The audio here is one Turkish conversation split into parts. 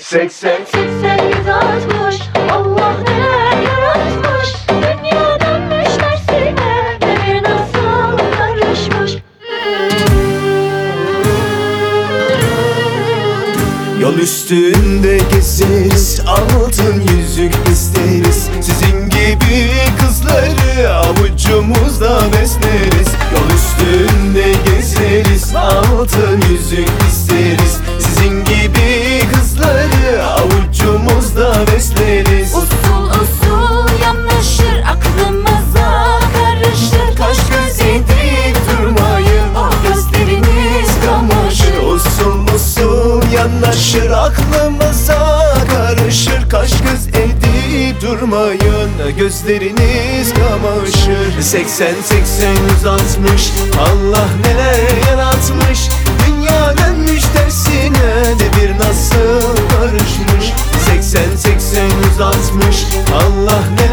80 80 160 Allah neler yaratmış. Dünya dönmüş tersine Devir nasıl karışmış Yol üstünde gezeriz Altın yüzük isteriz. Sizin gibi durmayın Gözleriniz kamaşır. 80 80 160 Allah neler yaratmış. Dünya dönmüş tersine devir nasıl karışmış. 80 80 160 Allah neler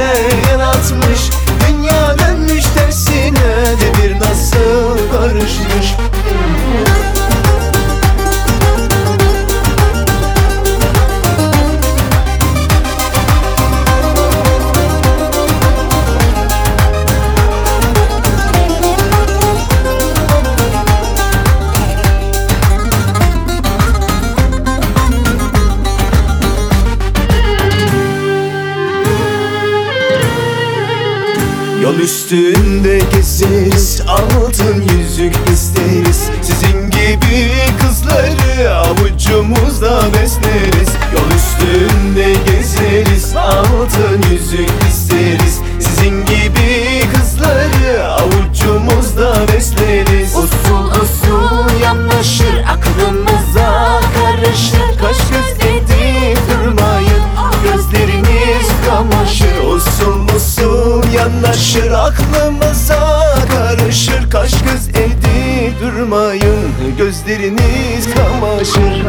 Yol üstünde gezeriz Altın yüzük isteriz. Sizin gibi kızları Avucumuzda besleriz Aklımıza karışır. Kaş göz edip durmayın Gözleriniz kamaşır.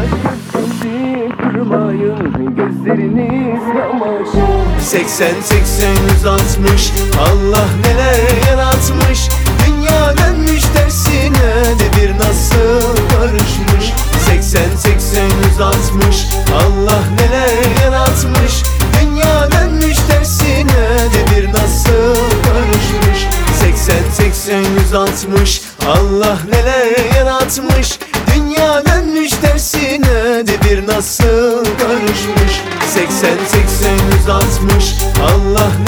Durmayın Gözleriniz kamaşır. 80 80 160 Allah neler yaratmış. Dünya 80 160 Allah neler yaratmış. Dünya dönmüş tersine Devir nasıl karışmış. 80 80 160 Allah neler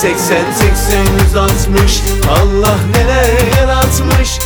80, 80, 160 Allah neler yaratmış